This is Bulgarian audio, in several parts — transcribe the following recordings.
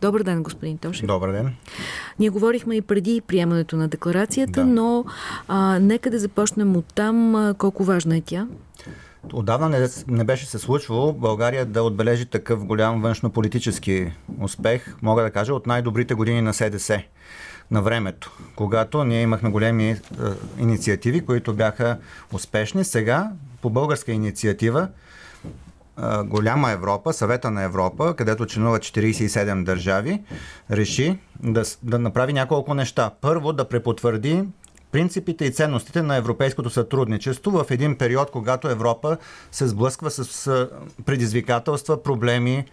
Добър ден, господин Тошев. Добър ден. Ние говорихме и преди приемането на декларацията, да. но а, нека да започнем от там. Колко важна е тя? Отдавна не, не беше се случвало България да отбележи такъв голям външно-политически успех, мога да кажа, от най-добрите години на СДС на времето, когато ние имахме големи е, инициативи, които бяха успешни. Сега, по българска инициатива, голяма Европа, съвета на Европа, където членуват 47 държави, реши да, да направи няколко неща. Първо, да препотвърди принципите и ценностите на европейското сътрудничество в един период, когато Европа се сблъсква с предизвикателства, проблеми,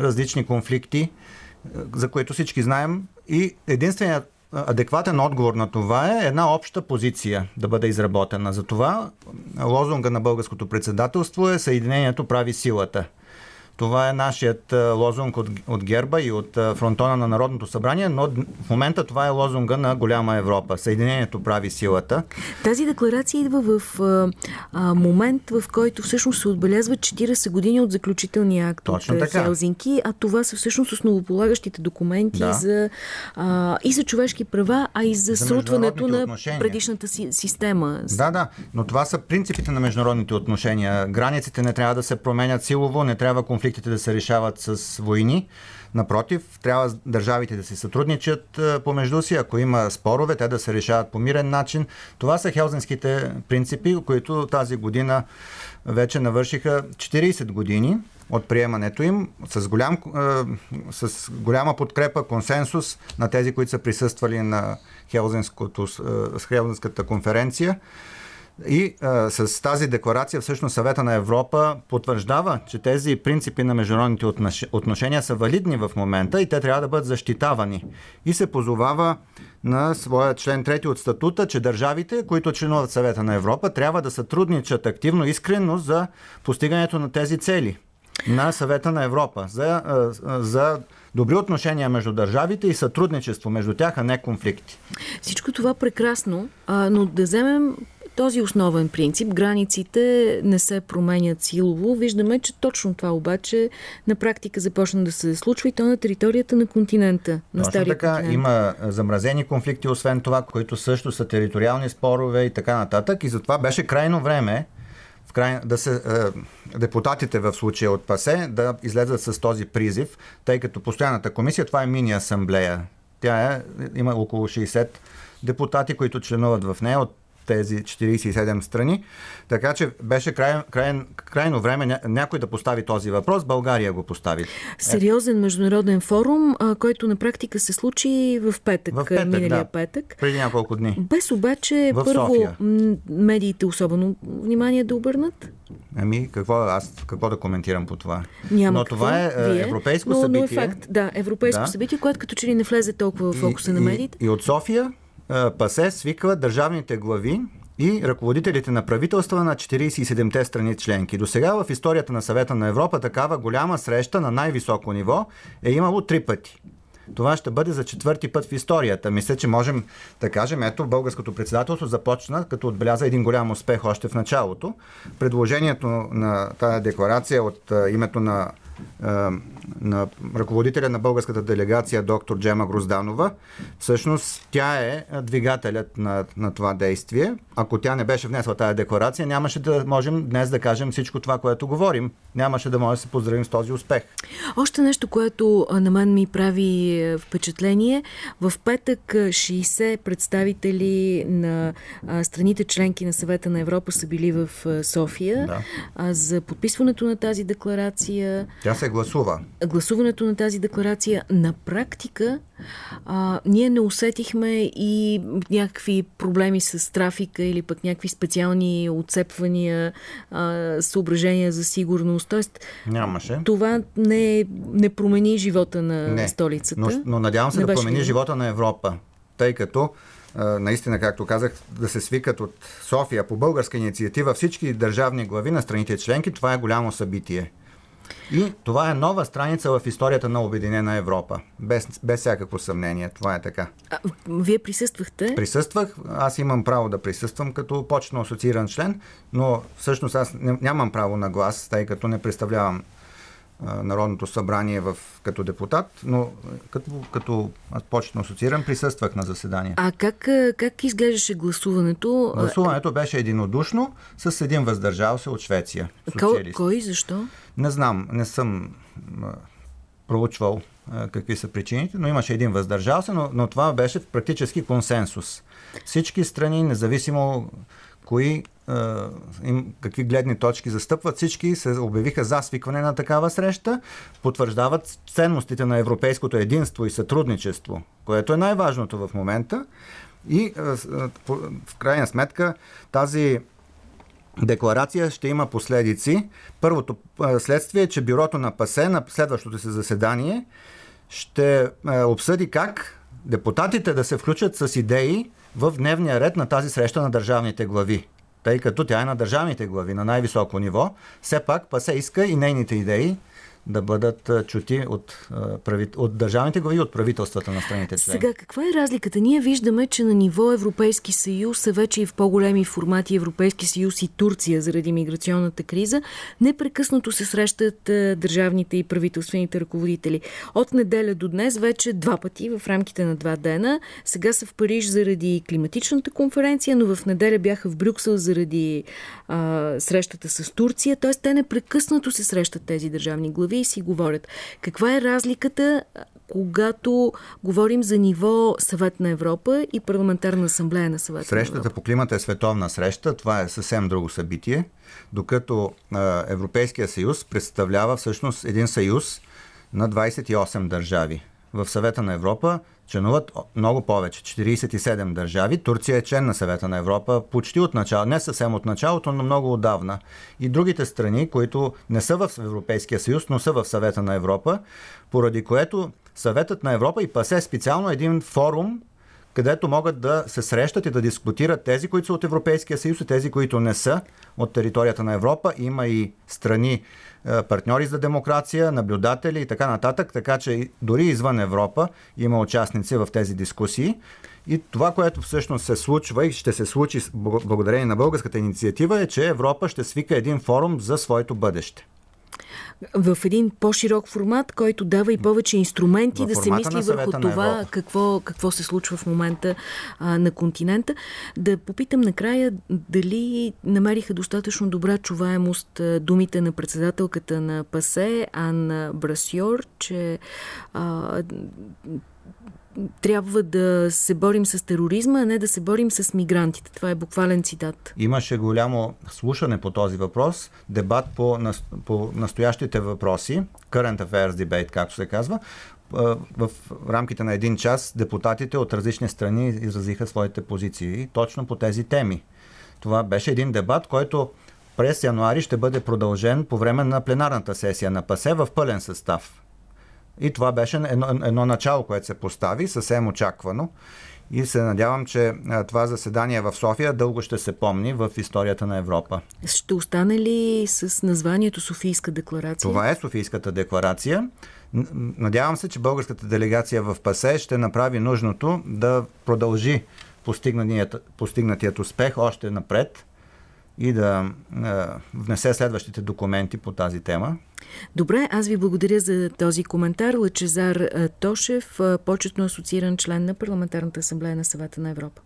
различни конфликти, за които всички знаем. И единственият адекватен отговор на това е една обща позиция да бъде изработена. За това лозунга на българското председателство е Съединението прави силата – това е нашият лозунг от, от Герба и от фронтона на Народното събрание, но в момента това е лозунга на голяма Европа. Съединението прави силата. Тази декларация идва в а, момент, в който всъщност се отбелязва 40 години от заключителния акт Точно от така. Хелзинки, а това са всъщност основополагащите документи да. за, а, и за човешки права, а и за, за срутването на отношения. предишната си, система. Да, да, но това са принципите на международните отношения. Границите не трябва да се променят силово, не трябва конфликт конфликтите да се решават с войни. Напротив, трябва държавите да си сътрудничат помежду си. Ако има спорове, те да се решават по мирен начин. Това са хелзинските принципи, които тази година вече навършиха 40 години от приемането им с, голям, с голяма подкрепа, консенсус на тези, които са присъствали на Хелзинската конференция. И а, с тази декларация всъщност съвета на Европа потвърждава, че тези принципи на международните отношения са валидни в момента и те трябва да бъдат защитавани. И се позовава на своя член 3 от статута, че държавите, които членуват съвета на Европа, трябва да сътрудничат активно, искрено за постигането на тези цели на съвета на Европа. За, за добри отношения между държавите и сътрудничество между тях, а не конфликти. Всичко това прекрасно, но да вземем този основен принцип, границите не се променят силово. Виждаме, че точно това обаче на практика започна да се случва и то на територията на континента. На Точно така, континент. има замразени конфликти, освен това, които също са териториални спорове и така нататък. И затова беше крайно време в край, да се, е, депутатите в случая от ПАСЕ да излезат с този призив, тъй като постоянната комисия, това е мини асамблея. Тя е, има около 60 депутати, които членуват в нея от тези 47 страни. Така че беше край, край, крайно време ня, някой да постави този въпрос. България го постави. Сериозен международен форум, който на практика се случи в петък, в петък миналия да, петък. Преди няколко дни. Без обаче в първо София. медиите особено внимание да обърнат. Ами, какво, аз какво да коментирам по това? Няма но какво, това е вие, европейско но, събитие. Но е факт, да, европейско да. събитие, което като че ли не влезе толкова в фокуса и, на медиите. И, и от София ПАСЕ свиква държавните глави и ръководителите на правителства на 47-те страни членки. До сега в историята на съвета на Европа такава голяма среща на най-високо ниво е имало три пъти. Това ще бъде за четвърти път в историята. Мисля, че можем да кажем, ето, българското председателство започна, като отбеляза един голям успех още в началото. Предложението на тази декларация от името на на ръководителя на българската делегация доктор Джема Грозданова. Всъщност тя е двигателят на, на това действие. Ако тя не беше внесла тази декларация, нямаше да можем днес да кажем всичко това, което говорим. Нямаше да може да се поздравим с този успех. Още нещо, което на мен ми прави е, впечатление. В петък 60 представители на страните членки на съвета на Европа са били в София да. за подписването на тази декларация. Тя се гласува. Гласуването на тази декларация на практика а, ние не усетихме и някакви проблеми с трафика или пък някакви специални отцепвания, а, съображения за сигурност. Тоест, Нямаше. Това не, не промени живота на не. столицата. Но, но надявам се не да промени ли? живота на Европа, тъй като наистина, както казах, да се свикат от София по българска инициатива всички държавни глави на страните членки, това е голямо събитие. И това е нова страница в историята на Обединена Европа. Без, без всякакво съмнение. Това е така. А, вие присъствахте? Присъствах. Аз имам право да присъствам като почно асоцииран член, но всъщност аз нямам право на глас, тъй като не представлявам Народното събрание в, като депутат, но като, като аз почетно асоцииран, присъствах на заседание. А как, как изглеждаше гласуването? Гласуването беше единодушно с един въздържал се от Швеция. Кой, кой? Защо? Не знам, не съм проучвал какви са причините, но имаше един въздържал се, но, но това беше практически консенсус. Всички страни, независимо кои, им, какви гледни точки застъпват, всички се обявиха за свикване на такава среща, потвърждават ценностите на европейското единство и сътрудничество, което е най-важното в момента. И в крайна сметка тази декларация ще има последици. Първото следствие е, че бюрото на ПАСЕ на следващото се заседание ще обсъди как депутатите да се включат с идеи в дневния ред на тази среща на държавните глави. Тъй като тя е на държавните глави, на най-високо ниво, все пак ПАСЕ иска и нейните идеи да бъдат чути от, от държавните глави и от правителствата на страните члени. Сега, каква е разликата? Ние виждаме, че на ниво Европейски съюз, а вече и в по-големи формати Европейски съюз и Турция заради миграционната криза, непрекъснато се срещат държавните и правителствените ръководители. От неделя до днес вече два пъти в рамките на два дена. Сега са в Париж заради климатичната конференция, но в неделя бяха в Брюксел заради а, срещата с Турция. Т.е. те непрекъснато се срещат тези държавни глави глави и си говорят. Каква е разликата, когато говорим за ниво Съвет на Европа и Парламентарна асамблея на Съвет Срещата на Европа? по климата е световна среща. Това е съвсем друго събитие, докато Европейския съюз представлява всъщност един съюз на 28 държави. В Съвета на Европа членуват много повече, 47 държави. Турция е член на съвета на Европа почти от начало, не съвсем от началото, но много отдавна. И другите страни, които не са в Европейския съюз, но са в съвета на Европа, поради което съветът на Европа и ПАСЕ специално е един форум, където могат да се срещат и да дискутират тези, които са от Европейския съюз и тези, които не са от територията на Европа. Има и страни е, партньори за демокрация, наблюдатели и така нататък, така че дори извън Европа има участници в тези дискусии. И това, което всъщност се случва и ще се случи благодарение на българската инициатива е, че Европа ще свика един форум за своето бъдеще в един по-широк формат, който дава и повече инструменти да се мисли върху това какво, какво се случва в момента а, на континента. Да попитам накрая дали намериха достатъчно добра чуваемост а, думите на председателката на ПАСЕ, Анна Брасьор, че а, трябва да се борим с тероризма, а не да се борим с мигрантите. Това е буквален цитат. Имаше голямо слушане по този въпрос, дебат по, по настоящите въпроси, current affairs debate, както се казва. В рамките на един час депутатите от различни страни изразиха своите позиции точно по тези теми. Това беше един дебат, който през януари ще бъде продължен по време на пленарната сесия на ПАСЕ в пълен състав. И това беше едно, едно начало, което се постави, съвсем очаквано. И се надявам, че това заседание в София дълго ще се помни в историята на Европа. Ще остане ли с названието Софийска декларация? Това е Софийската декларация. Надявам се, че българската делегация в ПАСЕ ще направи нужното да продължи постигнатият, постигнатият успех още напред и да внесе следващите документи по тази тема. Добре, аз ви благодаря за този коментар. Лъчезар Тошев, почетно асоцииран член на Парламентарната асамблея на съвета на Европа.